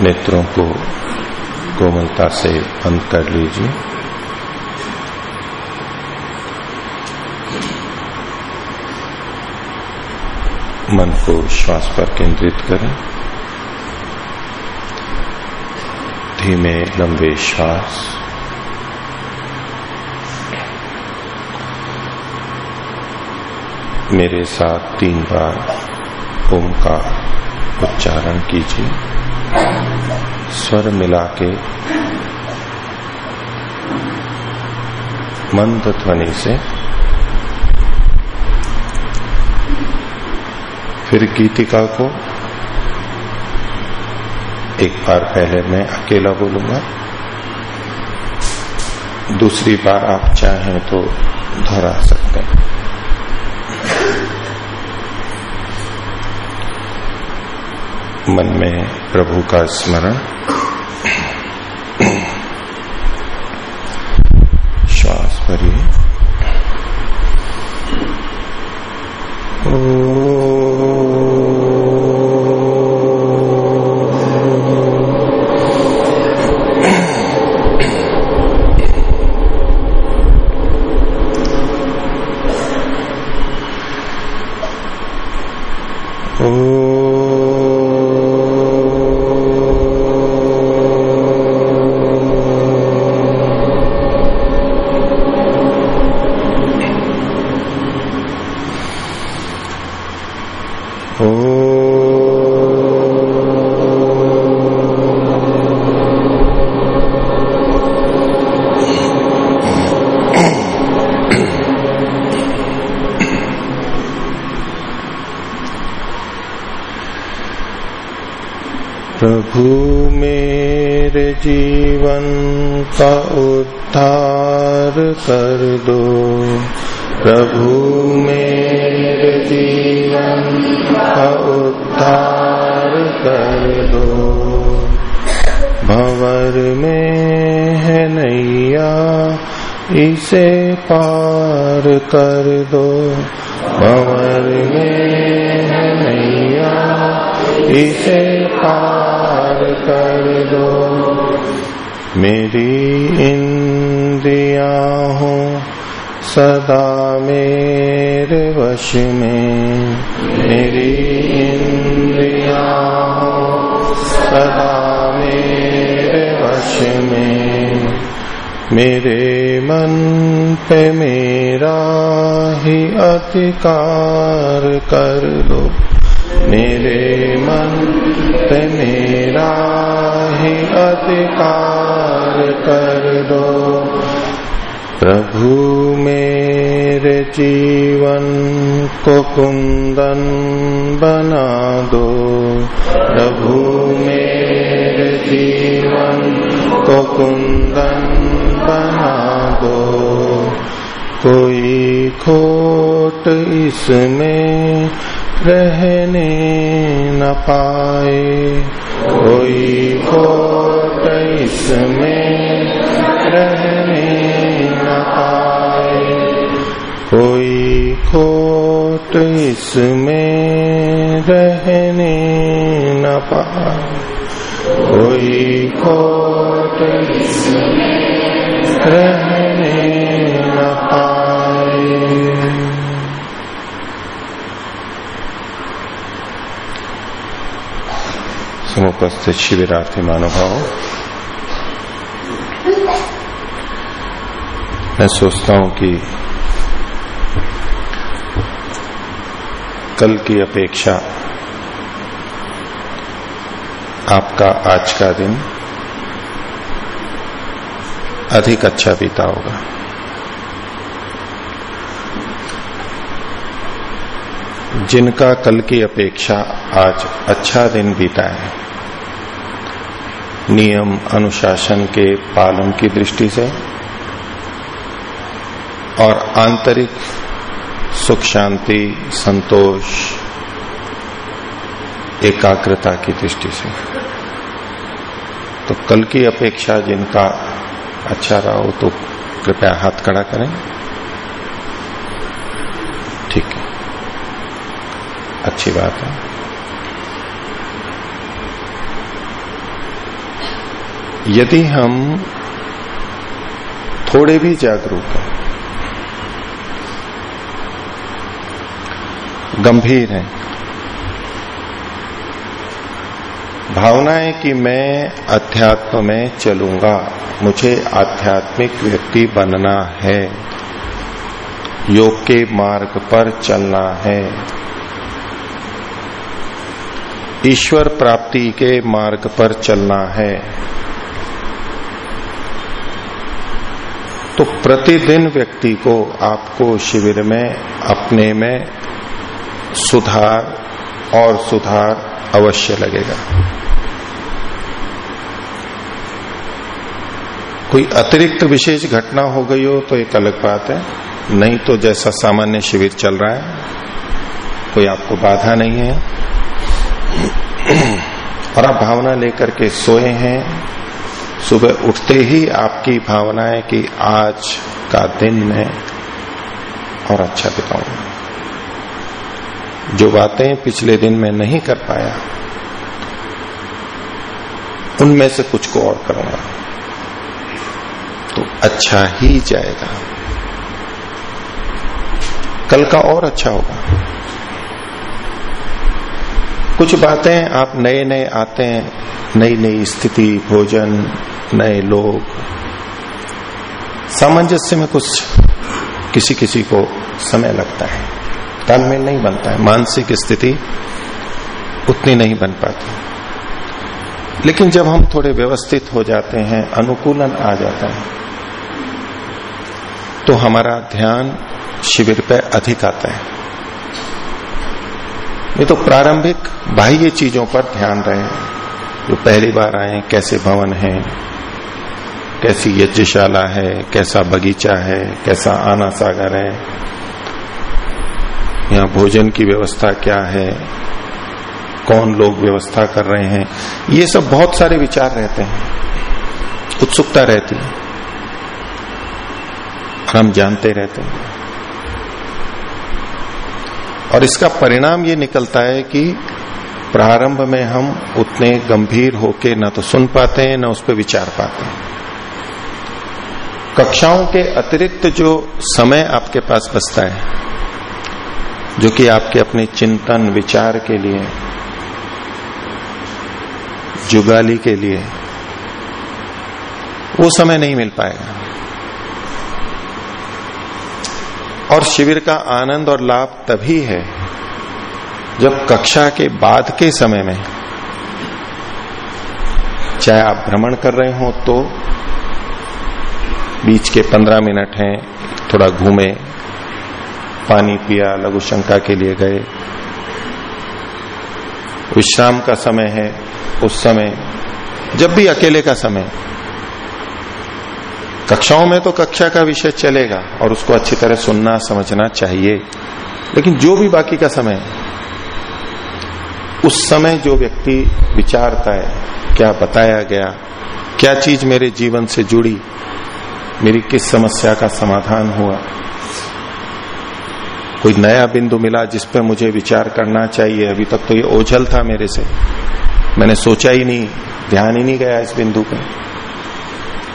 नेत्रों को कोमलता से बंद कर लीजिए। मन को श्वास पर केंद्रित करें। धीमे लंबे श्वास। मेरे साथ तीन बार ओम का उच्चारण कीजिए। स्वर मिला के मंद ध्वनि से फिर गीतिका को एक बार पहले मैं अकेला बोलूँगा। दूसरी बार आप चाहें तो दोहरा सकते हैं। मन में प्रभु का स्मरण। श्वास भरिए। प्रभु मेरे जीवन का उद्धार कर दो। प्रभु मेरे जीवन का उद्धार कर दो। भंवर में है नैया, इसे पार कर दो। भंवर में है नैया, इसे पार कर दो। मेरी इंद्रिया हो सदा मेरे वश में। मेरी इंद्रिया हो सदा मेरे वश में। मेरे मन पे मेरा ही अधिकार कर लो। मेरे मन पे मेरा ही अधिकार कर दो। प्रभु मेरे जीवन को कुंदन बना दो। प्रभु मेरे जीवन को कुंदन बना दो। कोई खोट इसमें रहने न पाए। कोई खोट इसमें रहने न पाए। कोई खोट इसमें रहने न पाए। कोई खोट इसमें रहने न पाए समुपस्थित शिविरार्थी महानुभाव मैं सोचता हूँ कि कल की अपेक्षा आपका आज का दिन अधिक अच्छा बीता होगा जिनका कल की अपेक्षा आज अच्छा दिन बीता है। नियम अनुशासन के पालन की दृष्टि से और आंतरिक सुख, शांति, संतोष, एकाग्रता की दृष्टि से। तो कल की अपेक्षा जिनका अच्छा रहा हो तो कृपया हाथ खड़ा करें। ठीक है। अच्छी बात है। यदि हम थोड़े भी जागरूक हैं, गंभीर हैं भावना है कि मैं अध्यात्म में चलूँगा, मुझे आध्यात्मिक व्यक्ति बनना है, योग के मार्ग पर चलना है, ईश्वर प्राप्ति के मार्ग पर चलना है तो प्रतिदिन व्यक्ति को आपको शिविर में, अपने में सुधार और सुधार अवश्य लगेगा। कोई अतिरिक्त विशेष घटना हो गई हो तो एक अलग बात है। नहीं तो जैसा सामान्य शिविर चल रहा है, कोई आपको बाधा नहीं है। और आप भावना लेकर के सोए हैं सुबह उठते ही आपकी भावना है कि आज का दिन मैं और अच्छा बिताऊँगा जो बातें पिछले दिन में नहीं कर पाया, उनमें से कुछ को और करूँगा। तो अच्छा ही जाएगा। कल का और अच्छा होगा। कुछ बातें आप नए नए आते हैं नई नई स्थिति, भोजन नए लोग। सामंजस्य में कुछ किसी किसी को समय लगता है। तालमेल नहीं बनता है। मानसिक स्थिति उतनी नहीं बन पाती। लेकिन जब हम थोड़े व्यवस्थित हो जाते हैं, अनुकूलन आ जाता है तो हमारा ध्यान शिविर पे अधिक आता है। ये तो प्रारंभिक बाह्य चीज़ों पर ध्यान रहे जो पहली बार आए कैसे भवन है कैसी यज्ञशाला है, कैसा बगीचा है, कैसा आना सागर है? यहाँ भोजन की व्यवस्था क्या है? कौन लोग व्यवस्था कर रहे हैं? ये सब बहुत सारे विचार रहते हैं। उत्सुकता रहती है। हम जानते रहते हैं। और इसका परिणाम ये निकलता है कि प्रारंभ में हम उतने गंभीर होके ना तो सुन पाते हैं, ना उस पर विचार पाते हैं। कक्षाओं के अतिरिक्त जो समय आपके पास बचता है, जो कि आपके अपने चिंतन, विचार के लिए, जुगाली के लिए, वो समय नहीं मिल पाएगा। और शिविर का आनंद और लाभ तभी है, जब कक्षा के बाद के समय में, चाहे आप भ्रमण कर रहे हो तो बीच के पंद्रह मिनट हैं, थोड़ा घूमे, पानी पिया, लघु शंका के लिए गए। विश्राम का समय है, उस समय, जब भी अकेले का समय। कक्षाओं में तो कक्षा का विषय चलेगा और उसको अच्छी तरह सुनना, समझना चाहिए। लेकिन जो भी बाकी का समय, उस समय जो व्यक्ति विचारता है, क्या बताया गया, क्या चीज़ मेरे जीवन से जुड़ी मेरी किस समस्या का समाधान हुआ? कोई नया बिंदु मिला जिस पर मुझे विचार करना चाहिए? अभी तक तो ये ओझल था मेरे से। मैंने सोचा ही नहीं, ध्यान ही नहीं गया इस बिंदु पे।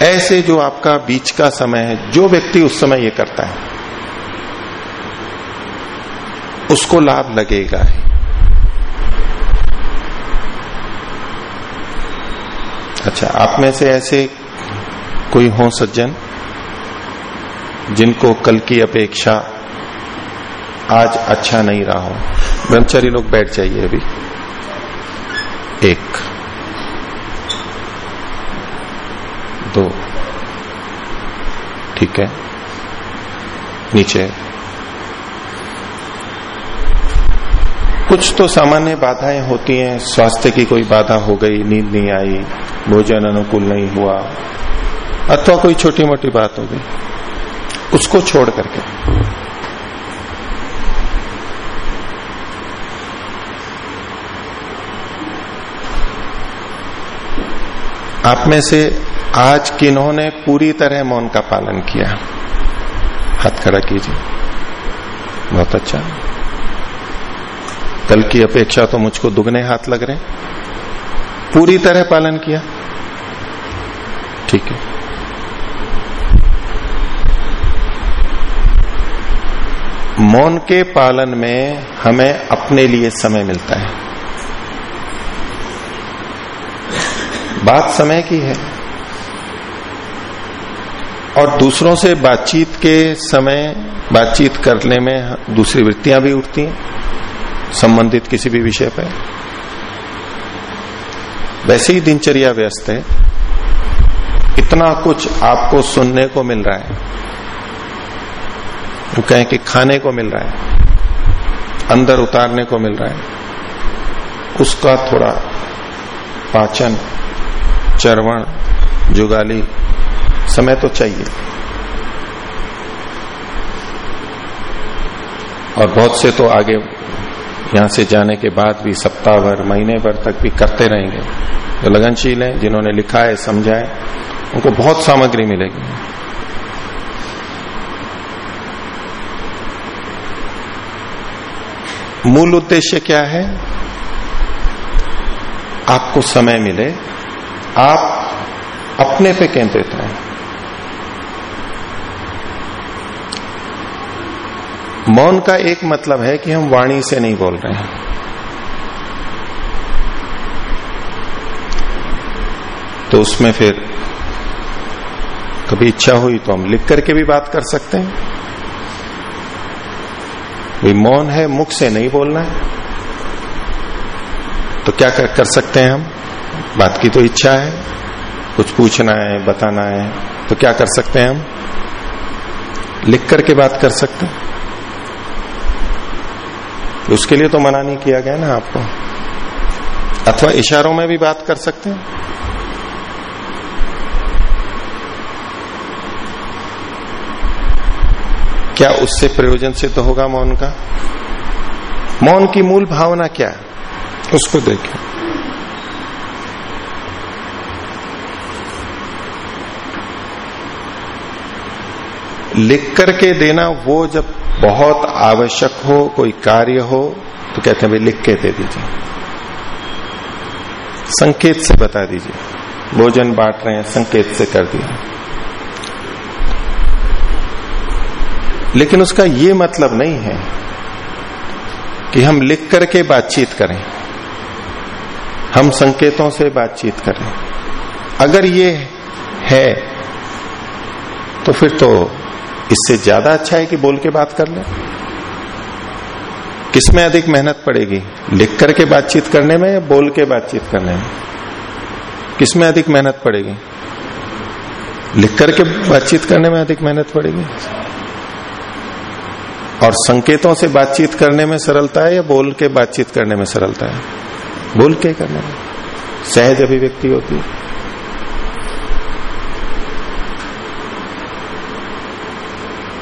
ऐसे जो आपका बीच का समय है, जो व्यक्ति उस समय ये करता है, उसको लाभ लगेगा अच्छा आप में से ऐसे कोई हो सज्जन? जिनको कल की अपेक्षा आज अच्छा नहीं रहा हो। ब्रह्मचारी लोग बैठ जाइए अभी। एक, दो, ठीक है। नीचे। कुछ तो सामान्य बाधाएँ होती हैं। स्वास्थ्य की कोई बाधा हो गई, नींद नहीं आई, भोजन अनुकूल नहीं हुआ, अथवा कोई छोटी मोटी बात हो गई। उसको छोड़ करके। आप में से आज किन्होंने पूरी तरह मौन का पालन किया। हाथ खड़ा कीजिए। बहुत अच्छा। कल की अपेक्षा तो मुझको दुगने हाथ लग रहे पूरी तरह पालन किया। ठीक है। मौन के पालन में हमें अपने लिए समय मिलता है। बात समय की है। और दूसरों से बातचीत के समय, बातचीत करने में दूसरी वृत्तियाँ भी उठती हैं। संबंधित किसी भी विषय पर वैसे ही दिनचर्या व्यस्त है। इतना कुछ आपको सुनने को मिल रहा है। तो कहें कि खाने को मिल रहा है, अंदर उतारने को मिल रहा है। उसका थोड़ा पाचन, चरवण, जुगाली समय तो चाहिए। और बहुत से तो आगे, यहाँ से जाने के बाद भी सप्ताह भर, महीने भर तक भी करते रहेंगे। जो लगनशील है, जिन्होंने लिखा है, समझा है, उनको बहुत सामग्री मिलेगी। मूल उद्देश्य क्या है? आपको समय मिले। आप अपने पे केंद्रित रहें। मौन का एक मतलब है कि हम वाणी से नहीं बोल रहे हैं। तो उसमें फिर कभी इच्छा हुई तो हम लिख करके भी बात कर सकते हैं। भाई मौन है मुख से नहीं बोलना। है तो क्या कर, कर सकते हैं हम? बात की तो इच्छा है। कुछ पूछना है बताना है तो क्या कर सकते हैं हम? लिख करके बात कर सकते हैं। उसके लिए तो मना नहीं किया गया ना आपको। अथवा इशारों में भी बात कर सकते हैं। क्या उससे प्रयोजन सिद्ध तो होगा मौन का? मौन की मूल भावना क्या है? उसको देखें। लिख करके देना, वो जब बहुत आवश्यक हो, कोई कार्य हो तो कहते हैं, भाई, लिख के दे दीजिए। संकेत से बता दीजिए। भोजन बांट रहे हैं, संकेत से कर दिया। लेकिन उसका ये मतलब नहीं है कि हम लिख करके बातचीत करें। हम संकेतों से बातचीत करें। अगर ये है तो फिर तो इससे ज़्यादा अच्छा है कि बोल के बात कर ले। किसमें अधिक मेहनत पड़ेगी? लिख करके बातचीत करने में या बोल के बातचीत करने में? किसमें अधिक मेहनत पड़ेगी? लिख करके बातचीत करने में अधिक मेहनत पड़ेगी? और संकेतों से बातचीत करने में सरलता है या बोल के बातचीत करने में सरलता है? बोल के करने में। सहज अभिव्यक्ति होती है।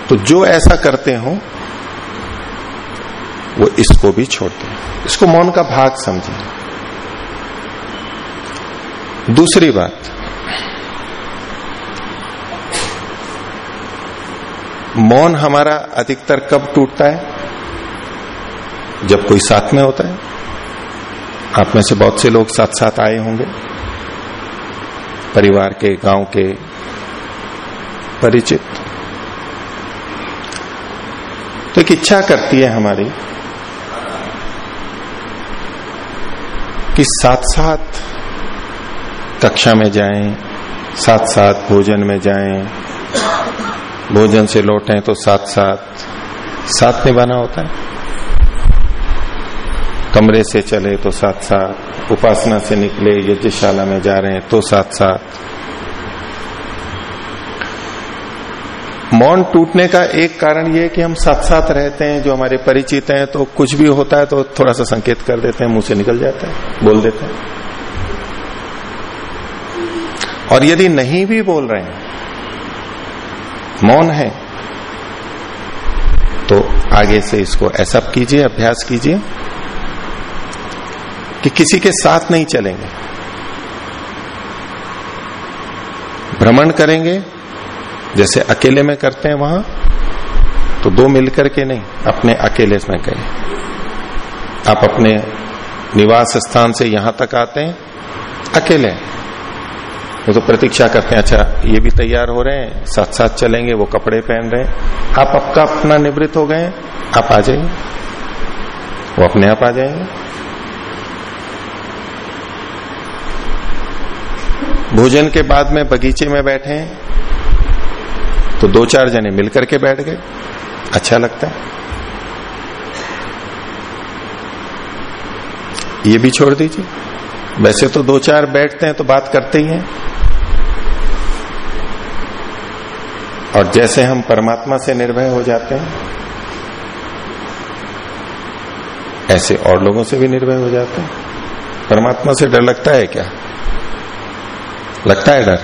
तो जो ऐसा करते हो, वो इसको भी छोड़ते हैं। इसको मौन का भाग समझे। दूसरी बात मौन हमारा अधिकतर कब टूटता है? जब कोई साथ में होता है। आप में से बहुत से लोग साथ साथ आए होंगे। परिवार के, गाँव के परिचित। तो एक इच्छा करती है हमारी कि साथ साथ कक्षा में जाएँ साथ साथ भोजन में जाएँ भोजन से लौटे तो साथ साथ साथ निभाना होता है। कमरे से चले तो साथ साथ, उपासना से निकले, यज्ञशाला में जा रहे हैं तो साथ साथ। मौन टूटने का एक कारण ये कि हम साथ साथ रहते हैं, जो हमारे परिचित हैं तो कुछ भी होता है तो थोड़ा सा संकेत कर देते हैं, मुँह से निकल जाता है, बोल देते हैं। और यदि नहीं भी बोल रहे हैं मौन है। तो आगे से इसको ऐसा कीजिए, अभ्यास कीजिए कि किसी के साथ नहीं चलेंगे। भ्रमण करेंगे, जैसे अकेले में करते हैं वहाँ तो दो मिलकर के नहीं, अपने अकेले में गए आप अपने निवास स्थान से यहाँ तक आते हैं, अकेले वो तो प्रतीक्षा करते हैं अच्छा ये भी तैयार हो रहे हैं साथ साथ चलेंगे, वो कपड़े पहन रहे हैं। आप आपका अपना निवृत्त हो गए आप आ जाइए। वो अपने आप आ जाएँगे। भोजन के बाद में बगीचे में बैठे हैं तो दो चार जने मिलकर के बैठ गए। अच्छा लगता है। ये भी छोड़ दीजिए। वैसे तो दो चार बैठते हैं तो बात करते ही हैं। और जैसे हम परमात्मा से निर्भय हो जाते हैं, ऐसे और लोगों से भी निर्भय हो जाते हैं। परमात्मा से डर लगता है क्या? लगता है डर?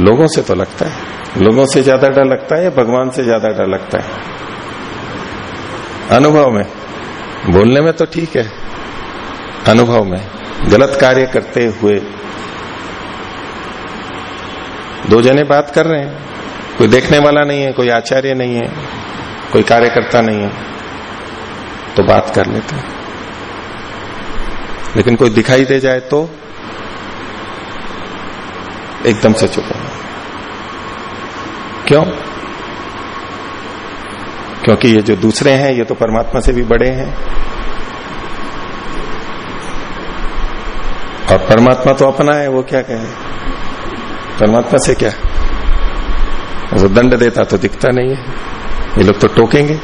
लोगों से तो लगता है। लोगों से ज़्यादा डर लगता है या भगवान से ज़्यादा डर लगता है? अनुभव में। बोलने में तो ठीक है। अनुभव में, गलत कार्य करते हुए। दो जने बात कर रहे हैं। कोई देखने वाला नहीं है, कोई आचार्य नहीं है, कोई कार्यकर्ता नहीं है तो बात कर लेते हैं। लेकिन कोई दिखाई दे जाए तो एकदम से चुप होना क्यों? क्योंकि ये जो दूसरे हैं, ये तो परमात्मा से भी बड़े हैं। और परमात्मा तो अपना है, वो क्या कहे? परमात्मा से क्या? वो दंड देता तो दिखता नहीं है। ये लोग तो टोकेंगे।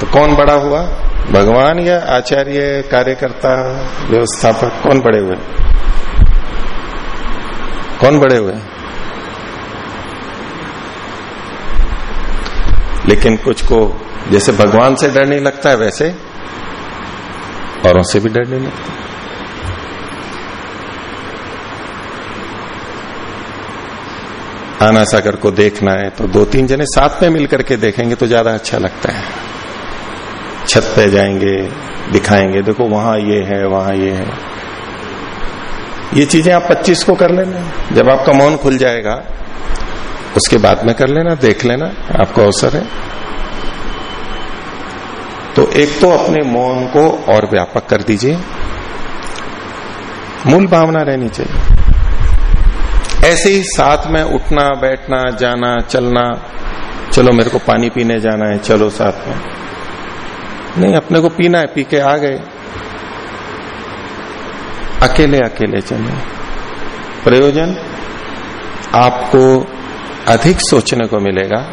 तो कौन बड़ा हुआ? भगवान या आचार्य, कार्यकर्ता, व्यवस्थापक? कौन बड़े हुए? कौन बड़े हुए? लेकिन कुछ को जैसे भगवान से डर नहीं लगता है वैसे, औरों से भी डर नहीं लगता आना सागर को देखना है तो दो तीन जने साथ में मिलकर के देखेंगे तो ज़्यादा अच्छा लगता है। छत पे जाएँगे, दिखाएँगे, देखो वहाँ ये है, वहाँ ये है। ये चीज़ें आप 25 को कर लेना। जब आपका मौन खुल जाएगा, उसके बाद में कर लेना, देख लेना, आपको अवसर है। तो एक तो अपने मौन को और व्यापक कर दीजिए। मूल भावना रहनी चाहिए। ऐसे ही साथ में उठना, बैठना, जाना, चलना। चलो, मेरे को पानी पीने जाना है, चलो साथ में। नहीं, अपने को पीना है, पी के आ गए। अकेले अकेले चले प्रयोजन? आपको अधिक सोचने को मिलेगा।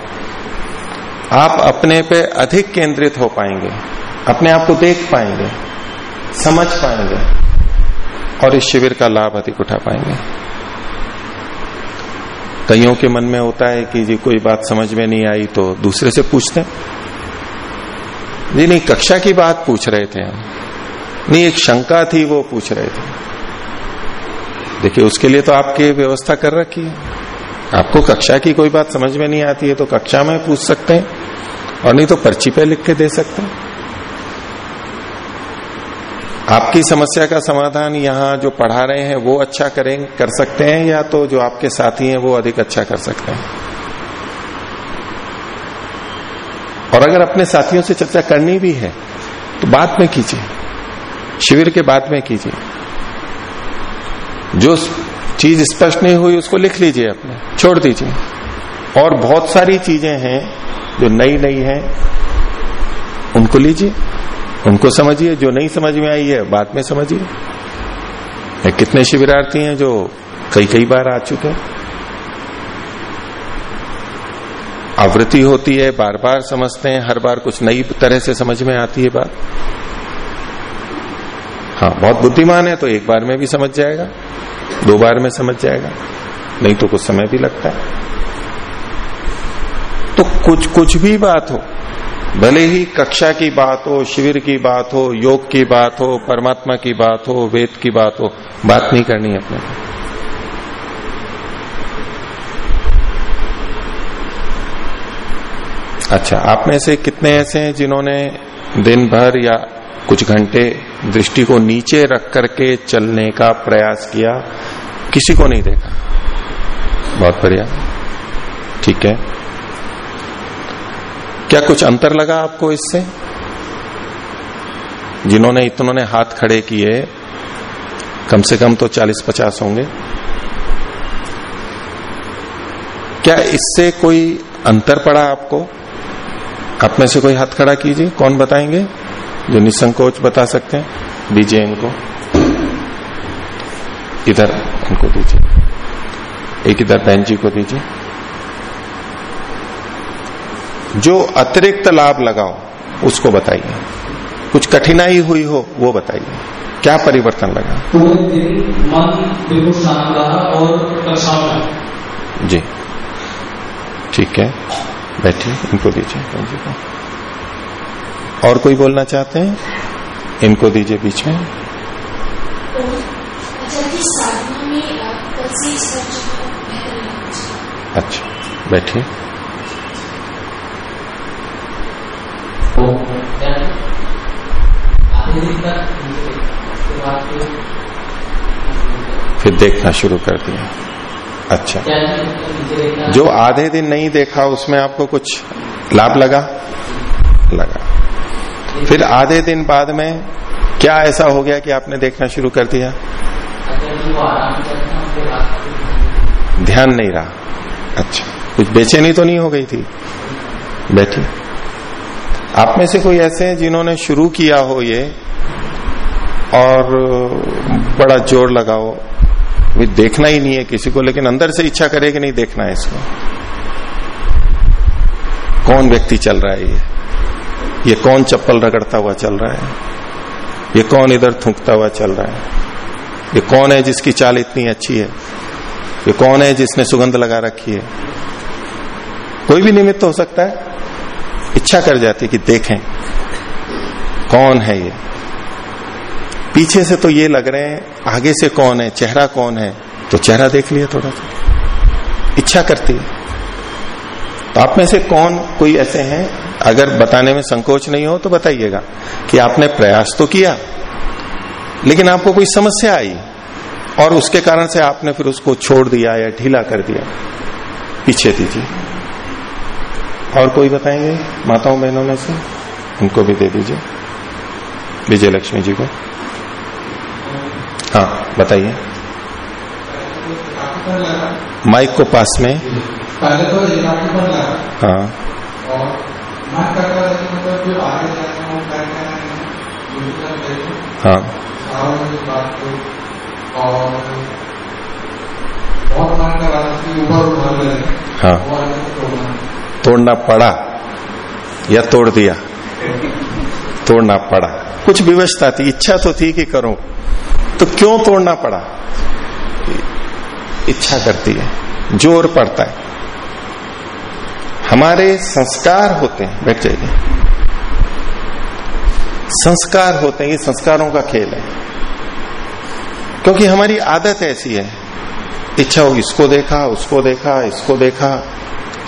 आप अपने पे अधिक केंद्रित हो पाएँगे। अपने आप को देख पाएँगे, समझ पाएँगे, और इस शिविर का लाभ अधिक उठा पाएँगे। कईयों के मन में होता है कि जी कोई बात समझ में नहीं आई तो दूसरे से पूछते जी नहीं, कक्षा की बात पूछ रहे थे हम। नहीं, एक शंका थी, वो पूछ रहे थे। देखिए, उसके लिए तो आपकी व्यवस्था कर रखी है। आपको कक्षा की कोई बात समझ में नहीं आती है तो कक्षा में पूछ सकते हैं, और नहीं तो पर्ची पे लिख के दे सकते हैं। आपकी समस्या का समाधान यहाँ जो पढ़ा रहे हैं, वो अच्छा करें, कर सकते हैं, या तो जो आपके साथी हैं, वो अधिक अच्छा कर सकते हैं? और अगर अपने साथियों से चर्चा करनी भी है तो बाद में कीजिए, शिविर के बाद में कीजिए। जो चीज़ स्पष्ट नहीं हुई, उसको लिख लीजिए अपने, छोड़ दीजिए। और बहुत सारी चीज़ें हैं, जो नई नई हैं, उनको लीजिए। उनको समझिए, जो नहीं समझ में आई है बाद में समझिए। कितने शिविरार्थी हैं जो कई कई बार आ चुके हैं। आवृत्ति होती है बार बार समझते हैं, हर बार कुछ नई तरह से समझ में आती है बात। हाँ बहुत बुद्धिमान है तो एक बार में भी समझ जाएगा, दो बार में समझ जाएगा, नहीं तो कुछ समय भी लगता है। तो कुछ कुछ भी बात हो भले ही कक्षा की बात हो, शिविर की बात हो, योग की बात हो, परमात्मा की बात हो, वेद की बात हो, बात नहीं करनी अपने अच्छा आप में से कितने ऐसे हैं जिन्होंने दिन भर या कुछ घंटे दृष्टि को नीचे रख करके चलने का प्रयास किया? किसी को नहीं देखा? बहुत बढ़िया। ठीक है। क्या कुछ अंतर लगा आपको इससे? जिन्होंने इतनों हाथ खड़े किए, कम से कम तो 40-50 होंगे। क्या इससे कोई अंतर पड़ा आपको? आप में से कोई हाथ खड़ा कीजिए, कौन बताएँगे? जो निसंकोच बता सकते हैं, दीजिए इनको। इधर इनको दीजिए। एक इधर बहन जी को दीजिए। जो अतिरिक्त लाभ लगाओ, उसको बताइए। कुछ कठिनाई हुई हो, वो बताइए। क्या परिवर्तन लगा? रहा और जी। ठीक है। बैठिए, इनको दीजिए। और कोई बोलना चाहते हैं? इनको दीजिए बीच में अच्छा कि साधना में अ, कब से इस सब चीज़ों को बेहतर लगना चाहिए अच्छा बैठिए फिर देखना शुरू कर दिया। अच्छा। जो आधे दिन नहीं देखा, उसमें आपको कुछ लाभ लगा? लगा। फिर आधे दिन बाद में क्या ऐसा हो गया कि आपने देखना शुरू कर दिया? ध्यान नहीं रहा। अच्छा। कुछ बेचैनी तो नहीं हो गई थी? बैठी आप में से कोई ऐसे हैं जिन्होंने शुरू किया हो ये और बड़ा ज़ोर लगाओ भी देखना ही नहीं है किसी को, लेकिन अंदर से इच्छा करे कि नहीं देखना है इसको। कौन व्यक्ति चल रहा है ये? ये कौन चप्पल रगड़ता हुआ चल रहा है? ये कौन इधर थूकता हुआ चल रहा है? ये कौन है जिसकी चाल इतनी अच्छी है? ये कौन है जिसने सुगंध लगा रखी है? कोई भी निमित्त हो सकता है। इच्छा कर जाती कि देखें, कौन है ये? पीछे से तो ये लग रहे हैं, आगे से कौन है, चेहरा कौन है? तो चेहरा देख लिया थोड़ा सा। इच्छा करती है। तो आप में से कौन कोई ऐसे हैं? अगर बताने में संकोच नहीं हो तो बताइएगा कि आपने प्रयास तो किया, लेकिन आपको कोई समस्या आई और उसके कारण से आपने फिर उसको छोड़ दिया या ढीला कर दिया। पीछे दीजिए। और कोई बताएँगे? माताओं, बहनों में से? उनको भी दे दीजिए। विजय लक्ष्मी जी को। हाँ बताइए। माइक को पास में। पहले तो हाँ। हो। है। तोड़ना पड़ा या तोड़ दिया? तोड़ना पड़ा। कुछ विवशता थी, इच्छा तो थी कि करूँ तो क्यों तोड़ना पड़ा? इच्छा करती है, ज़ोर पड़ता है। हमारे संस्कार होते हैं, बैठ जाइए। संस्कार होते हैं, ये संस्कारों का खेल है। क्योंकि हमारी आदत ऐसी है, इच्छा हो इसको देखा, उसको देखा, इसको देखा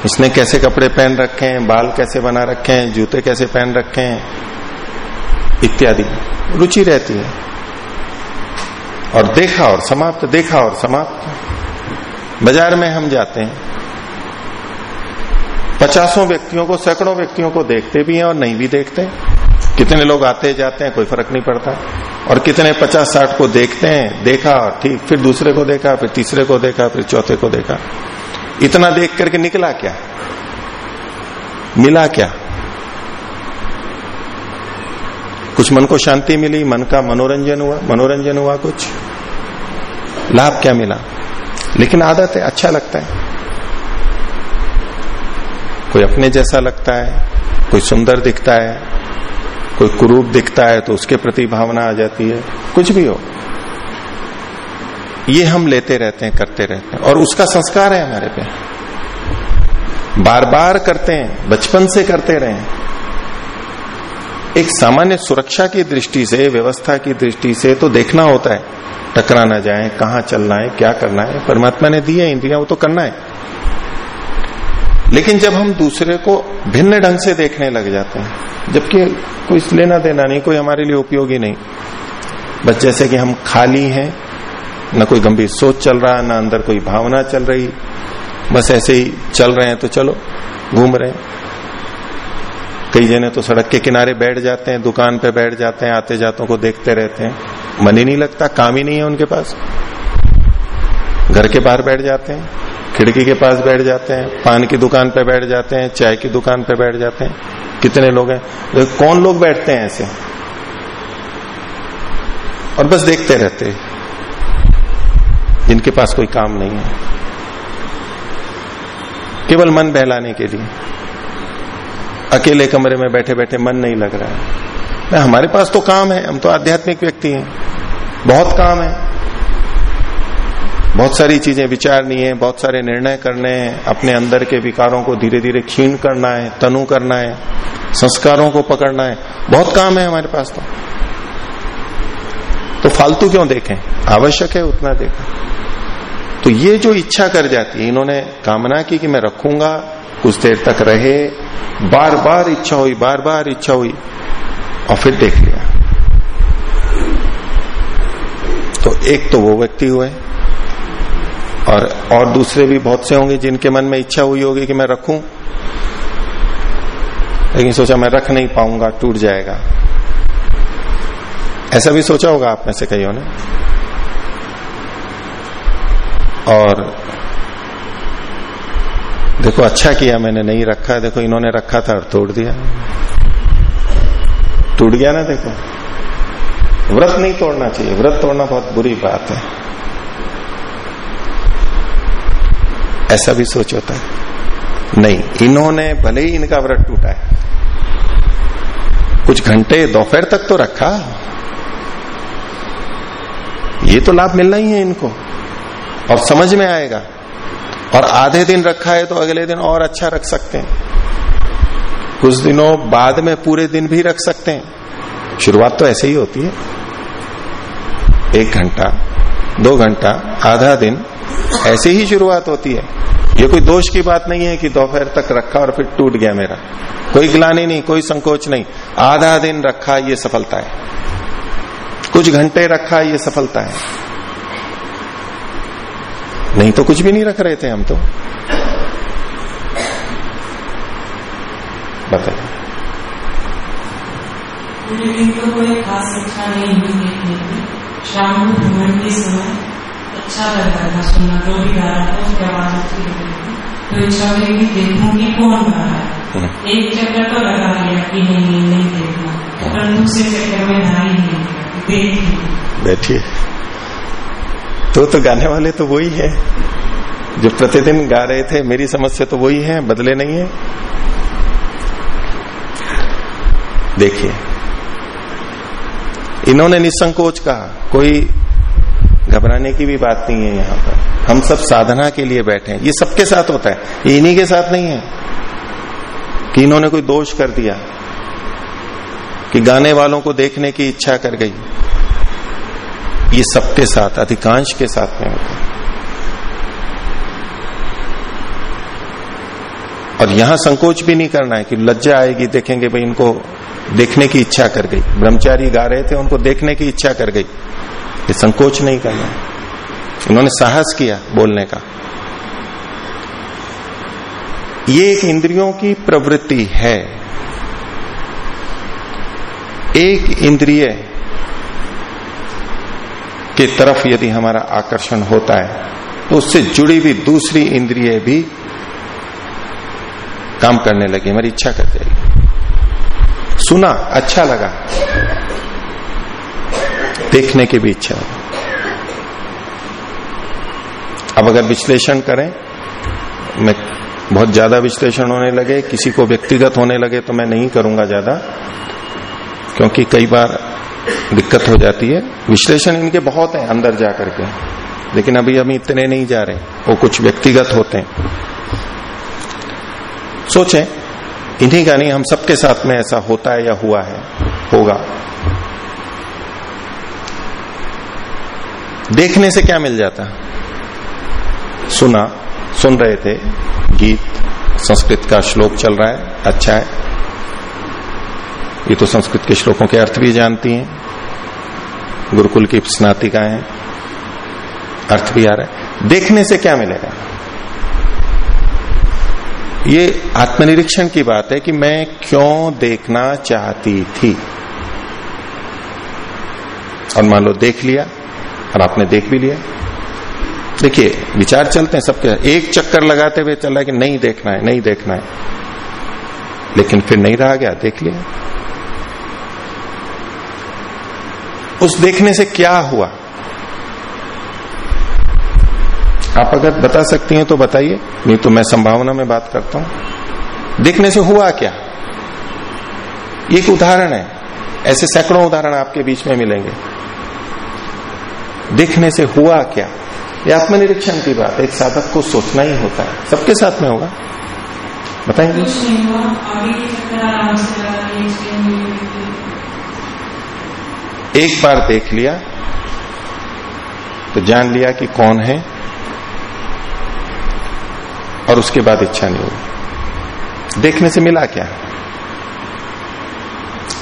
इसने कैसे कपड़े पहन रखे हैं, बाल कैसे बना रखे हैं, जूते कैसे पहन रखे हैं, इत्यादि। रुचि रहती है। और देखा और समाप्त, देखा और समाप्त। बाज़ार में हम जाते हैं। पचासों व्यक्तियों को, सैकड़ों व्यक्तियों को देखते भी हैं और नहीं भी देखते। कितने लोग आते जाते हैं, कोई फ़र्क नहीं पड़ता। और कितने पचास, साठ को देखते हैं, देखा ठीक, फिर दूसरे को देखा, फिर तीसरे को देखा, फिर चौथे को देखा। इतना देख करके निकला क्या? मिला क्या? कुछ मन को शांति मिली, मन का मनोरंजन हुआ मनोरंजन हुआ कुछ। लाभ क्या मिला? लेकिन आदत है अच्छा लगता है। कोई अपने जैसा लगता है, कोई सुंदर दिखता है, कोई कुरूप दिखता है तो उसके प्रति भावना आ जाती है। कुछ भी हो। ये हम लेते रहते हैं, करते रहते हैं। और उसका संस्कार है हमारे पे। बार बार करते हैं, बचपन से करते रहे एक सामान्य सुरक्षा की दृष्टि से, व्यवस्था की दृष्टि से तो देखना होता है टकरा ना जाए, कहाँ चलना है, क्या करना है। परमात्मा ने दी है, इंद्रिया, वो तो करना है। लेकिन जब हम दूसरे को भिन्न ढंग से देखने लग जाते हैं, जबकि कोई लेना देना नहीं, कोई हमारे लिए उपयोगी नहीं। बस जैसे कि हम खाली हैं न कोई गंभीर सोच चल रहा, न अंदर कोई भावना चल रही। बस ऐसे ही चल रहे हैं तो चलो, घूम रहे हैं। कई जने तो सड़क के किनारे बैठ जाते हैं, दुकान पे बैठ जाते हैं, आते जातों को देखते रहते हैं। मन ही नहीं लगता, काम ही नहीं है उनके पास। घर के बाहर बैठ जाते हैं, खिड़की के पास बैठ जाते हैं, पान की दुकान पे बैठ जाते हैं, चाय की दुकान पे बैठ जाते हैं। कितने लोग हैं? तो कौन लोग बैठते हैं ऐसे? और बस देखते रहते हैं। जिनके पास कोई काम नहीं है। केवल मन बहलाने के लिए। अकेले कमरे में बैठे बैठे मन नहीं लग रहा है। हमारे पास तो काम है, हम तो आध्यात्मिक व्यक्ति हैं। बहुत काम है। बहुत सारी चीज़ें विचारनी है, बहुत सारे निर्णय करने हैं। अपने अंदर के विकारों को धीरे धीरे क्षीण करना है, तनु करना है, संस्कारों को पकड़ना है। बहुत काम है हमारे पास तो। तो फालतू क्यों देखें? आवश्यक है उतना देखें। तो ये जो इच्छा कर जाती है, इन्होंने कामना की कि मैं रखूँगा, कुछ देर तक रहे बार बार इच्छा हुई बार बार इच्छा हुई, और फिर देख लिया। तो एक तो वो व्यक्ति हुए, और और दूसरे भी बहुत से होंगे जिनके मन में इच्छा हुई होगी कि मैं रखूँ, लेकिन सोचा मैं रख नहीं पाऊँगा, टूट जाएगा। ऐसा भी सोचा होगा आप में से कईयों ने? और देखो अच्छा किया मैंने, नहीं रखा, देखो, इन्होंने रखा था और तोड़ दिया। टूट गया ना, देखो। व्रत नहीं तोड़ना चाहिए। व्रत तोड़ना बहुत बुरी बात है। ऐसा भी सोच होता है। नहीं, इन्होंने भले ही इनका व्रत टूटा है। कुछ घंटे दोपहर तक तो रखा। ये तो लाभ मिलना ही है इनको। और समझ में आएगा। और आधे दिन रखा है तो अगले दिन और अच्छा रख सकते हैं। कुछ दिनों बाद में पूरे दिन भी रख सकते हैं। शुरुआत तो ऐसे ही होती है। एक घंटा, दो घंटा, आधा दिन, ऐसे ही शुरुआत होती है। ये कोई दोष की बात नहीं है कि दोपहर तक रखा और फिर टूट गया मेरा। कोई गिलानी नहीं, कोई संकोच नहीं। आधा दिन रखा ये सफलता है। कुछ घंटे रखा ये सफलता है। नहीं तो कुछ भी नहीं रख रहे थे हम तो। बताइए। तो कोई खास नहीं हुई देखने की शाम को भ्रमण के समय अच्छा लग रहा था सुनना जो भी गा रहा था उसकी आवाज़ अच्छी लग रही थी। तो इच्छा हुई कि देखूँगी कौन गा रहा है। हम्म। एक चक्कर तो लगा लिया कि नहीं नहीं देखना। पर दूसरे चक्कर में ढाई नहीं देख बैठिए तो तो गाने वाले तो वही है। जो प्रतिदिन गा रहे थे, मेरी समझ से तो वही है, बदले नहीं है। देखिए, इन्होंने निसंकोच कहा, कोई घबराने की भी बात नहीं है यहाँ पर। हम सब साधना के लिए बैठे हैं। ये सबके साथ होता है, ये इन्हीं के साथ नहीं है कि इन्होंने कोई दोष कर दिया, कि गाने वालों को देखने की इच्छा कर गई। ये सबके साथ, अधिकांश के साथ में होता। है और यहाँ संकोच भी नहीं करना है कि लज्जा आएगी, देखेंगे भाई इनको देखने की इच्छा कर गई। ब्रह्मचारी गा रहे थे, उनको देखने की इच्छा कर गई। ये संकोच नहीं करना है। उन्होंने साहस किया बोलने का। ये एक इंद्रियों की प्रवृत्ति है। एक इंद्रिय की तरफ़ यदि हमारा आकर्षण होता है तो उससे जुड़ी हुई दूसरी इंद्रिय भी काम करने लगी, हमारी इच्छा कर जाएगी। सुना अच्छा लगा, देखने की भी इच्छा होगी। अब अगर विश्लेषण करें, मैं बहुत ज़्यादा विश्लेषण होने लगे, किसी को व्यक्तिगत होने लगे तो मैं नहीं करूँगा ज़्यादा, क्योंकि कई बार दिक्कत हो जाती है। विश्लेषण इनके बहुत है, अंदर जा करके। लेकिन अभी हम इतने नहीं जा रहे। वो कुछ व्यक्तिगत होते हैं। सोचें, इन्हीं का नहीं, हम सबके साथ में ऐसा होता है या हुआ है, होगा। देखने से क्या मिल जाता? सुना, सुन रहे थे, गीत, संस्कृत का श्लोक चल रहा है अच्छा है। ये तो संस्कृत के श्लोकों के अर्थ भी जानती हैं। गुरुकुल की स्नातिका है अर्थ भी आ रहा है। देखने से क्या मिलेगा? ये आत्मनिरीक्षण की बात है कि मैं क्यों देखना चाहती थी? और मान लो देख लिया, और आपने देख भी लिया। देखिए, विचार चलते हैं सबके। एक चक्कर लगाते हुए चल कि नहीं देखना है, नहीं देखना है। लेकिन फिर नहीं रहा गया, देख लिया। उस देखने से क्या हुआ आप अगर बता सकती हैं तो बताइए नहीं तो मैं संभावना में बात करता हूँ देखने से हुआ क्या एक उदाहरण है ऐसे सैकड़ों उदाहरण आपके बीच में मिलेंगे देखने से हुआ क्या ये आत्मनिरीक्षण की बात है एक साधक को सोचना ही होता है सबके साथ में होगा बताएँगे कुछ नहीं हुआ आगे के चक्कर आराम से लगा लिए इसलिए मुझे एक बार देख लिया तो जान लिया कि कौन है, और उसके बाद इच्छा नहीं हुई। देखने से मिला क्या?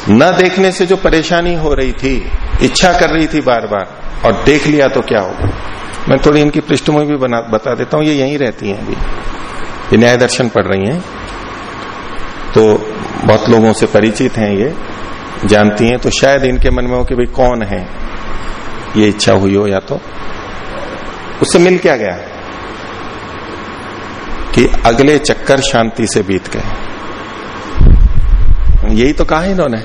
न देखने से जो परेशानी हो रही थी, इच्छा कर रही थी बार बार और देख लिया तो क्या होगा? मैं थोड़ी इनकी पृष्ठभूमि भी बना, बता देता हूँ, ये यहीं रहती हैं अभी। ये न्याय दर्शन पढ़ रही हैं। तो बहुत लोगों से परिचित हैं ये। जानती हैं तो शायद इनके मन में हो कि भाई कौन है? ये इच्छा हुई हो या तो? उससे मिल क्या गया? कि अगले चक्कर शांति से बीत गए। यही तो कहा इन्होंने।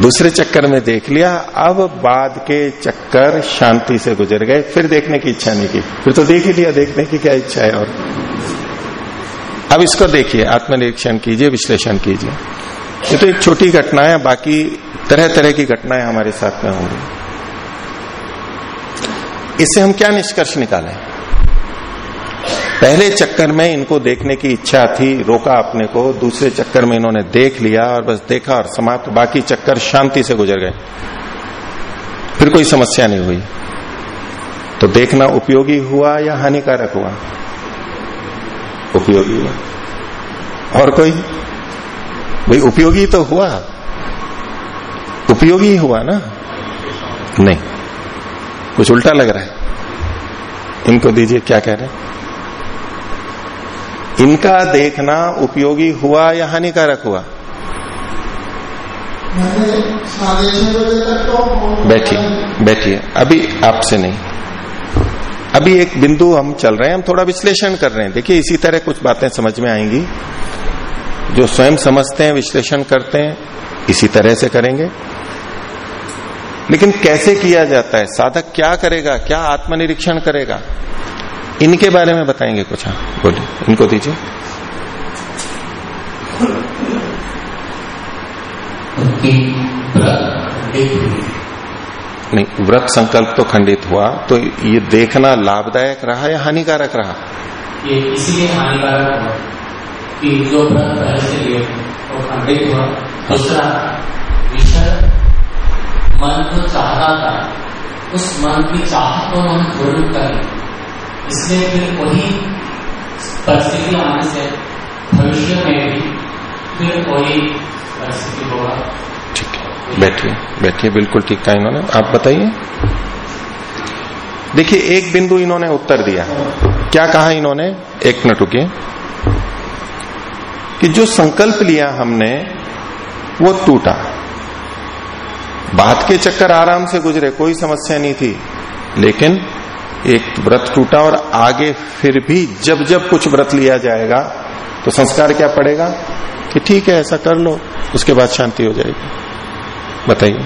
दूसरे चक्कर में देख लिया, अब बाद के चक्कर शांति से गुजर गए, फिर देखने की इच्छा नहीं की। फिर तो देख ही लिया, देखने की क्या इच्छा है और। अब इसको देखिए, आत्मनिरीक्षण कीजिए, विश्लेषण कीजिए। ये तो एक छोटी घटना है, बाकी तरह तरह की घटनाएँ हमारे साथ में होंगी। इससे हम क्या निष्कर्ष निकालें? पहले चक्कर में इनको देखने की इच्छा थी, रोका अपने को, दूसरे चक्कर में इन्होंने देख लिया और बस देखा और समाप्त, बाकी चक्कर शांति से गुजर गए। फिर कोई समस्या नहीं हुई। तो देखना उपयोगी हुआ या हानिकारक हुआ? उपयोगी हुआ। और कोई? भाई उपयोगी तो हुआ। उपयोगी हुआ ना? नहीं। कुछ उल्टा लग रहा है। इनको दीजिए क्या कह रहे हैं? इनका देखना उपयोगी हुआ या हानिकारक हुआ? बैठिए बैठिए। अभी आपसे नहीं। अभी एक बिंदु हम चल रहे हैं हम थोड़ा विश्लेषण कर रहे हैं। देखिए इसी तरह कुछ बातें समझ में आएँगी। जो स्वयं समझते हैं विश्लेषण करते हैं इसी तरह से करेंगे। लेकिन कैसे किया जाता है? साधक क्या करेगा? क्या आत्मनिरीक्षण करेगा? इनके बारे में बताएँगे कुछ। हाँ बोलिए। इनको दीजिए। नहीं व्रत संकल्प तो खंडित हुआ तो ये देखना लाभदायक रहा या हानिकारक रहा? ये इसीलिए हानिकारक कि जो व्रत पहले से लिए वो खंडित हुआ। दूसरा विषय मन को चाहता था, उस मन की चाहत को हम पूर्ण करें। इसलिए फिर वही परिस्थिति आने से भविष्य में भी फिर वही परिस्थिति होगा। बैठिए बैठिए, बिल्कुल ठीक कहा इन्होंने। आप बताइए। देखिए, एक बिंदु इन्होंने उत्तर दिया। क्या कहा इन्होंने? एक मिनट रुकिए। कि जो संकल्प लिया हमने, वो टूटा। बात के चक्कर आराम से गुजरे, कोई समस्या नहीं थी। लेकिन एक व्रत टूटा और आगे फिर भी जब जब कुछ व्रत लिया जाएगा तो संस्कार क्या पड़ेगा? कि ठीक है, ऐसा कर लो, उसके बाद शांति हो जाएगी। बताइए।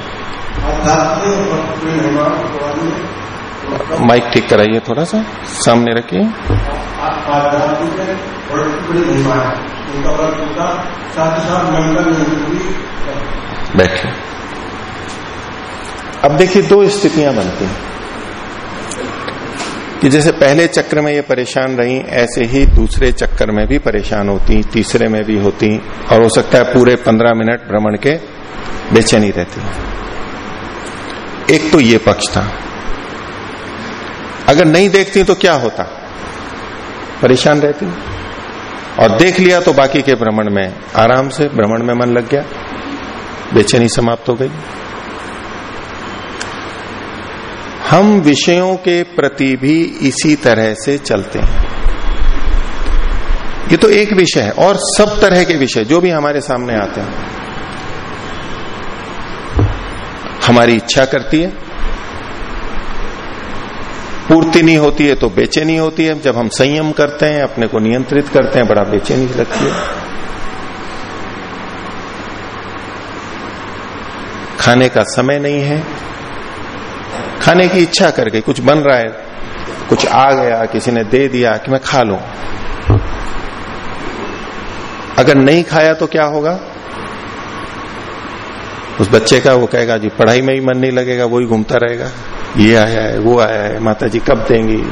माइक ठीक कराइए थोड़ा सा, सामने रखिए। बैठिए। अब देखिए दो स्थितियाँ बनती हैं। कि जैसे पहले चक्र में ये परेशान रही, ऐसे ही दूसरे चक्कर में भी परेशान होती, तीसरे में भी होती, और हो सकता है पूरे पंद्रह मिनट भ्रमण के बेचैनी रहती। एक तो ये पक्ष था। अगर नहीं देखती तो क्या होता? परेशान रहती। और देख लिया तो बाकी के भ्रमण में आराम से, भ्रमण में मन लग गया। बेचैनी समाप्त हो गई। हम विषयों के प्रति भी इसी तरह से चलते हैं। ये तो एक विषय है और सब तरह के विषय, जो भी हमारे सामने आते हैं। हमारी इच्छा करती है पूर्ति नहीं होती है तो बेचैनी होती है। जब हम संयम करते हैं, अपने को नियंत्रित करते हैं, बड़ा बेचैनी लगती है। खाने का समय नहीं है। खाने की इच्छा कर गई, कुछ बन रहा है, कुछ आ गया, किसी ने दे दिया कि मैं खा लू। अगर नहीं खाया तो क्या होगा? उस बच्चे का वो कहेगा, जी, पढ़ाई में ही मन नहीं लगेगा, वो ही घूमता रहेगा। ये आया है, वो आया है माता जी कब देंगी?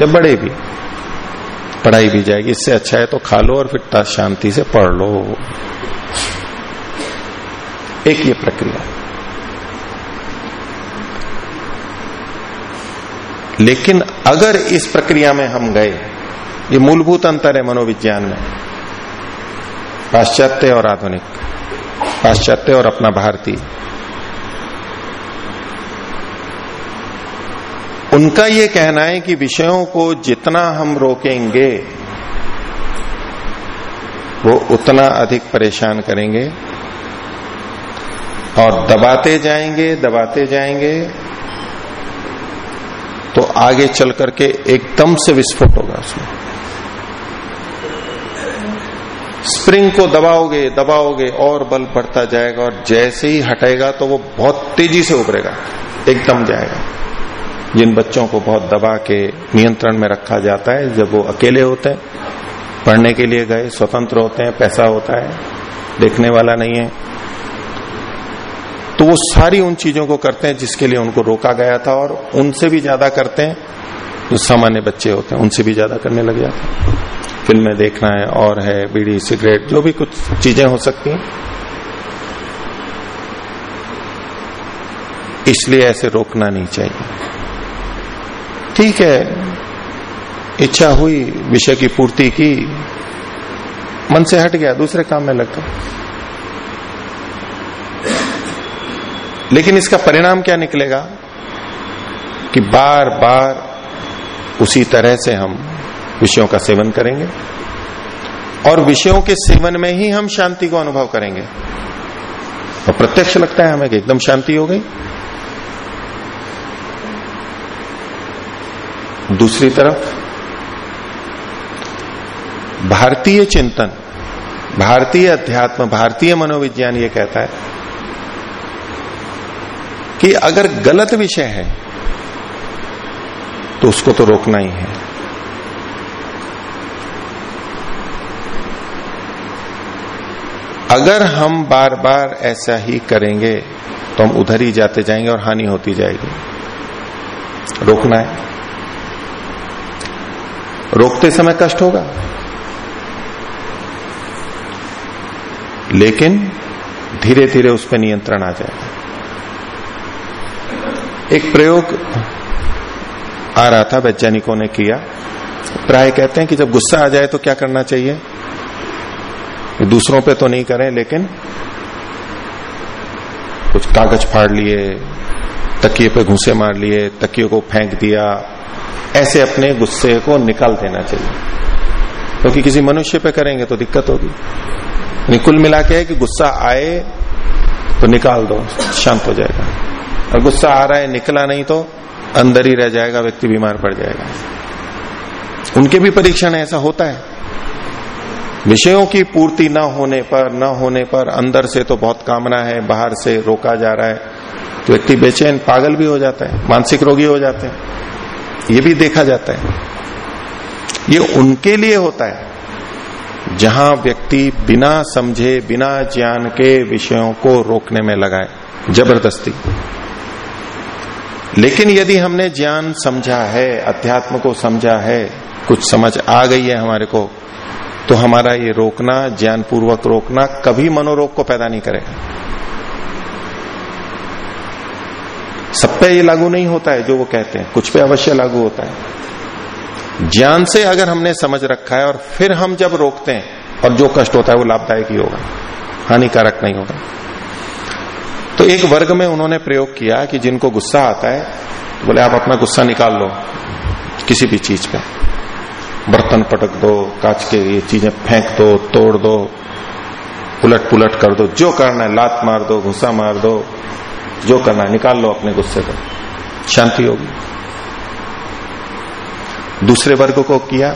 या बड़े भी। पढ़ाई भी जाएगी, इससे अच्छा है तो खा लो और फिर शांति से पढ़ लो। एक ये प्रक्रिया। लेकिन अगर इस प्रक्रिया में हम गए, ये मूलभूत अंतर है मनोविज्ञान में। पाश्चात्य और आधुनिक, पाश्चात्य और अपना भारतीय। उनका ये कहना है कि विषयों को जितना हम रोकेंगे, वो उतना अधिक परेशान करेंगे। और दबाते जाएँगे दबाते जाएँगे तो आगे चल करके एकदम से विस्फोट होगा उसमें। स्प्रिंग को दबाओगे दबाओगे, और बल बढ़ता जाएगा, और जैसे ही हटेगा तो वो बहुत तेज़ी से उभरेगा, एकदम जाएगा। जिन बच्चों को बहुत दबा के नियंत्रण में रखा जाता है, जब वो अकेले होते हैं, पढ़ने के लिए गए, स्वतंत्र होते हैं, पैसा होता है, देखने वाला नहीं है तो वो सारी उन चीज़ों को करते हैं जिसके लिए उनको रोका गया था और उनसे भी ज़्यादा करते हैं, जो सामान्य बच्चे होते हैं, उनसे भी ज़्यादा करने लग जाते हैं। फ़िल्में देखना है, और है, बीड़ी, सिगरेट, जो भी कुछ चीज़ें हो सकती हैं। इसलिए ऐसे रोकना नहीं चाहिए। ठीक है। इच्छा हुई, विषय की पूर्ति की, मन से हट गया, दूसरे काम में लग गया। लेकिन इसका परिणाम क्या निकलेगा? कि बार बार उसी तरह से हम विषयों का सेवन करेंगे और विषयों के सेवन में ही हम शांति को अनुभव करेंगे। तो प्रत्यक्ष लगता है हमें कि एकदम शांति हो गई। दूसरी तरफ़ भारतीय चिंतन, भारतीय अध्यात्म, भारतीय मनोविज्ञान ये कहता है कि अगर गलत विषय है तो उसको तो रोकना ही है। अगर हम बार बार ऐसा ही करेंगे तो हम उधर ही जाते जाएँगे और हानि होती जाएगी। रोकना है। रोकते समय कष्ट होगा। लेकिन धीरे धीरे उस पर नियंत्रण आ जाएगा। एक प्रयोग आ रहा था, वैज्ञानिकों ने किया। प्राय कहते हैं कि जब गुस्सा आ जाए तो क्या करना चाहिए? दूसरों पे तो नहीं करें, लेकिन कुछ कागज़ फाड़ लिए, तकिए पे घुसे मार लिए तकिए को फेंक दिया ऐसे अपने गुस्से को निकाल देना चाहिए। क्योंकि तो किसी मनुष्य पे करेंगे तो दिक्कत होगी। यानी कुल मिला के है कि गुस्सा आए तो निकाल दो, शांत हो जाएगा। और गुस्सा आ रहा है, निकला नहीं तो अंदर ही रह जाएगा, व्यक्ति बीमार पड़ जाएगा। उनके भी परीक्षण ऐसा होता है। विषयों की पूर्ति न होने पर, न होने पर अंदर से तो बहुत कामना है, बाहर से रोका जा रहा है। तो व्यक्ति बेचैन, पागल भी हो जाता है, मानसिक रोगी हो जाते हैं। ये भी देखा जाता है। ये उनके लिए होता है, जहाँ व्यक्ति बिना समझे, बिना ज्ञान के विषयों को रोकने में लगाए, ज़बरदस्ती। लेकिन यदि हमने ज्ञान समझा है, अध्यात्म को समझा है, कुछ समझ आ गई है हमारे को तो हमारा ये रोकना ज्ञान पूर्वक रोकना कभी मनोरोग को पैदा नहीं करेगा। सब पे ये लागू नहीं होता है, जो वो कहते हैं। कुछ पे अवश्य लागू होता है। ज्ञान से अगर हमने समझ रखा है और फिर हम जब रोकते हैं, और जो कष्ट होता है वो लाभदायक ही होगा, हानिकारक नहीं होगा। तो एक वर्ग में उन्होंने प्रयोग किया कि जिनको गुस्सा आता है तो बोले, आप अपना गुस्सा निकाल लो, किसी भी चीज़ पे। बर्तन पटक दो, कांच के ये चीज़ें फेंक दो, तोड़ दो उलट पुलट कर दो, जो करना है, लात मार दो, घुसा मार दो जो करना है, निकाल लो अपने गुस्से को। शांति होगी। दूसरे वर्ग को किया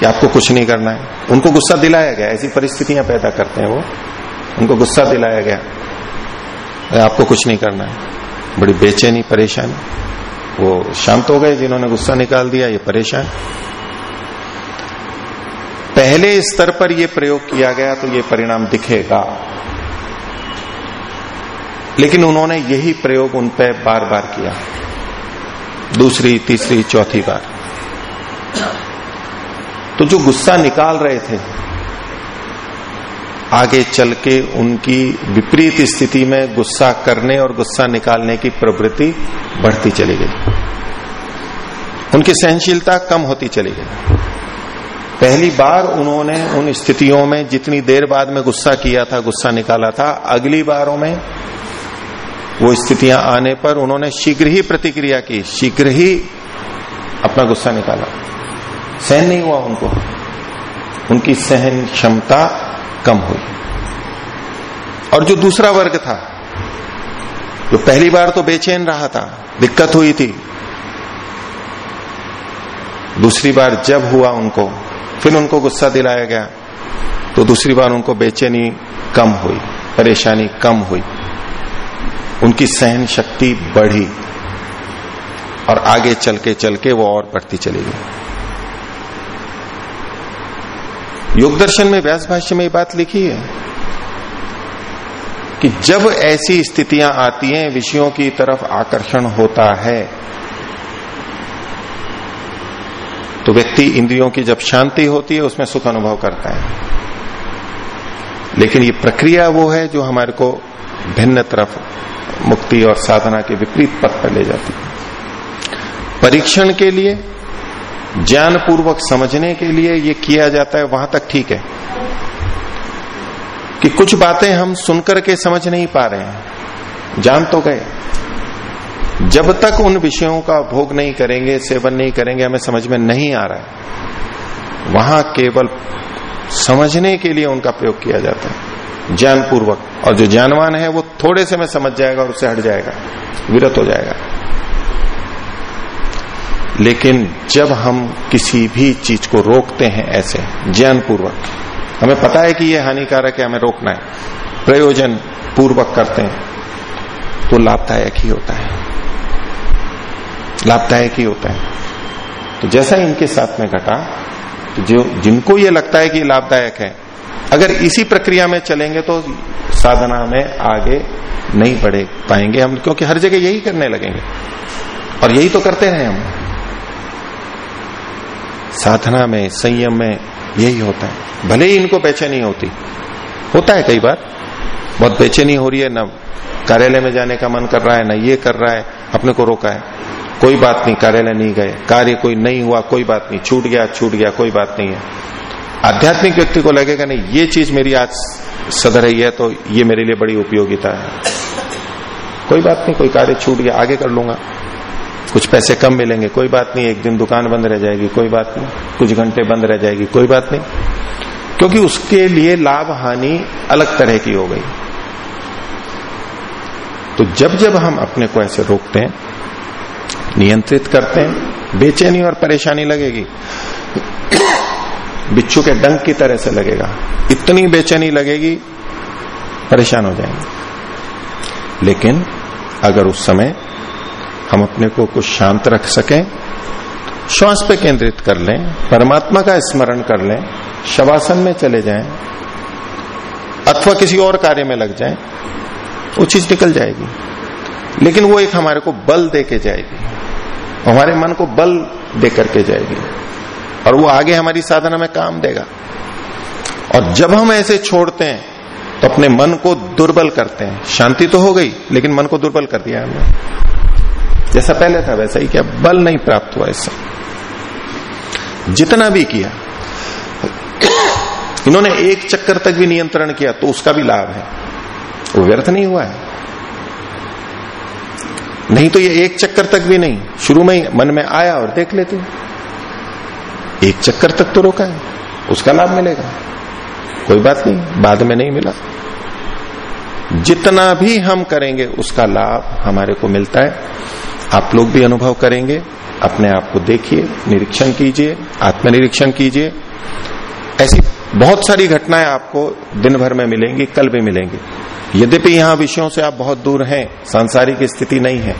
कि आपको कुछ नहीं करना है। उनको गुस्सा दिलाया गया। ऐसी परिस्थितियाँ पैदा करते हैं वो। उनको गुस्सा दिलाया गया। आपको कुछ नहीं करना है। बड़ी बेचैनी, परेशानी। वो शांत हो गए जिन्होंने गुस्सा निकाल दिया, ये परेशान। पहले स्तर पर यह प्रयोग किया गया तो ये परिणाम दिखेगा। लेकिन उन्होंने यही प्रयोग उन पर बार बार किया। दूसरी, तीसरी, चौथी बार। तो जो गुस्सा निकाल रहे थे, आगे चल के उनकी विपरीत स्थिति में गुस्सा करने और गुस्सा निकालने की प्रवृत्ति बढ़ती चली गई। उनकी सहनशीलता कम होती चली गई। पहली बार उन्होंने उन स्थितियों में जितनी देर बाद में गुस्सा किया था, गुस्सा निकाला था, अगली बारों में वो स्थितियाँ आने पर उन्होंने शीघ्र ही प्रतिक्रिया की, शीघ्र ही अपना गुस्सा निकाला। सहन नहीं हुआ उनको। उनकी सहन क्षमता कम हुई। और जो दूसरा वर्ग था, जो पहली बार तो बेचैन रहा था, दिक्कत हुई थी, दूसरी बार जब हुआ उनको, फिर उनको गुस्सा दिलाया गया तो दूसरी बार उनको बेचैनी कम हुई, परेशानी कम हुई। उनकी सहन शक्ति बढ़ी और आगे चल के चल के वो और बढ़ती चली गई। योग दर्शन में व्यास भाष्य में ये बात लिखी है कि जब ऐसी स्थितियाँ आती हैं, विषयों की तरफ़ आकर्षण होता है तो व्यक्ति इंद्रियों की जब शांति होती है, उसमें सुख अनुभव करता है। लेकिन ये प्रक्रिया वो है जो हमारे को भिन्न तरफ़ मुक्ति और साधना के विपरीत पथ पर ले जाती है। परीक्षण के लिए ज्ञान पूर्वक समझने के लिए ये किया जाता है, वहाँ तक ठीक है। कि कुछ बातें हम सुनकर के समझ नहीं पा रहे हैं। जान तो गए। जब तक उन विषयों का भोग नहीं करेंगे, सेवन नहीं करेंगे, हमें समझ में नहीं आ रहा है। वहाँ केवल समझने के लिए उनका प्रयोग किया जाता है। ज्ञान पूर्वक और जो ज्ञानवान है, वो थोड़े से में समझ जाएगा और उससे हट जाएगा। विरत हो जाएगा। लेकिन जब हम किसी भी चीज़ को रोकते हैं ऐसे ज्ञान पूर्वक हमें पता है कि यह हानिकारक है, हमें रोकना है। प्रयोजन पूर्वक करते हैं तो लाभदायक ही होता है। लाभदायक ही होता है। तो जैसा इनके साथ में घटा तो जो, जिनको ये लगता है कि लाभदायक है अगर इसी प्रक्रिया में चलेंगे तो साधना में आगे नहीं बढ़े पाएँगे हम, क्योंकि हर जगह यही करने लगेंगे। और यही तो करते रहे हम। साधना में, संयम में यही होता है। भले ही इनको बेचैनी होती। होता है कई बार। बहुत बेचैनी हो रही है, ना कार्यालय में जाने का मन कर रहा है, ना ये कर रहा है, अपने को रोका है। कोई बात नहीं, कार्यालय नहीं गए। कार्य कोई नहीं हुआ, कोई बात नहीं। छूट गया छूट गया, कोई बात नहीं है। आध्यात्मिक व्यक्ति को लगेगा नहीं, ये चीज़ मेरी आज सद रही है तो ये मेरे लिए बड़ी उपयोगिता है। कोई बात नहीं, कोई कार्य छूट गया, आगे कर लूँगा। कुछ पैसे कम मिलेंगे, कोई बात नहीं, एक दिन दुकान बंद रह जाएगी, कोई बात नहीं, कुछ घंटे बंद रह जाएगी, कोई बात नहीं। क्योंकि उसके लिए लाभ हानि अलग तरह की हो गई। तो जब जब हम अपने को ऐसे रोकते हैं, नियंत्रित करते हैं, बेचैनी और परेशानी लगेगी। बिच्छू के डंक की तरह से लगेगा। इतनी बेचैनी लगेगी, परेशान हो जाएँगे। लेकिन अगर उस समय हम अपने को कुछ शांत रख सकें, श्वास पे केंद्रित कर लें, परमात्मा का स्मरण कर लें, शवासन में चले जाएँ, अथवा किसी और कार्य में लग जाएँ, वो चीज़ निकल जाएगी। लेकिन वो एक हमारे को बल दे के जाएगी। हमारे मन को बल दे करके जाएगी। और वो आगे हमारी साधना में काम देगा। और जब हम ऐसे छोड़ते हैं तो अपने मन को दुर्बल करते हैं। शांति तो हो गई, लेकिन मन को दुर्बल कर दिया हमने। जैसा पहले था वैसा ही क्या, बल नहीं प्राप्त हुआ इससे। जितना भी किया, इन्होंने एक चक्कर तक भी नियंत्रण किया तो उसका भी लाभ है। वो व्यर्थ नहीं हुआ है। नहीं तो ये एक चक्कर तक भी नहीं, शुरू में ही मन में आया और देख लेते एक चक्कर तक तो रोका है, उसका लाभ मिलेगा। कोई बात नहीं, बाद में नहीं मिला। जितना भी हम करेंगे, उसका लाभ हमारे को मिलता है। आप लोग भी अनुभव करेंगे, अपने आप को देखिए, निरीक्षण कीजिए, आत्मनिरीक्षण कीजिए। ऐसी बहुत सारी घटनाएँ आपको दिन भर में मिलेंगी, कल भी मिलेंगी। यद्यपि यहाँ विषयों से आप बहुत दूर हैं, सांसारिक स्थिति नहीं है,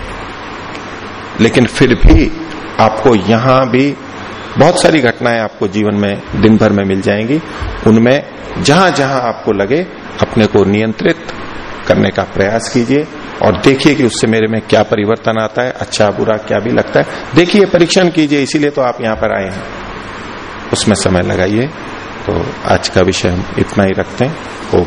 लेकिन फिर भी आपको यहाँ भी बहुत सारी घटनाएँ आपको जीवन में, दिन भर में मिल जाएँगी। उनमें जहाँ जहाँ आपको लगे, अपने को नियंत्रित करने का प्रयास कीजिए और देखिए कि उससे मेरे में क्या परिवर्तन आता है अच्छा बुरा क्या भी लगता है। देखिए, परीक्षण कीजिए, इसीलिए तो आप यहाँ पर आए हैं। उसमें समय लगाइए। तो आज का विषय हम इतना ही रखते हैं। ओम